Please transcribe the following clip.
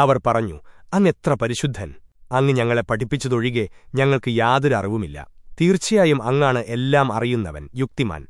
അവർ പറഞ്ഞു അങ്ങെത്ര പരിശുദ്ധൻ. അങ്ങ് ഞങ്ങളെ പഠിപ്പിച്ചതൊഴികെ ഞങ്ങൾക്ക് യാതൊരു അറിവുമില്ല. തീർച്ചയായും അങ്ങാണ് എല്ലാം അറിയുന്നവൻ യുക്തിമാൻ.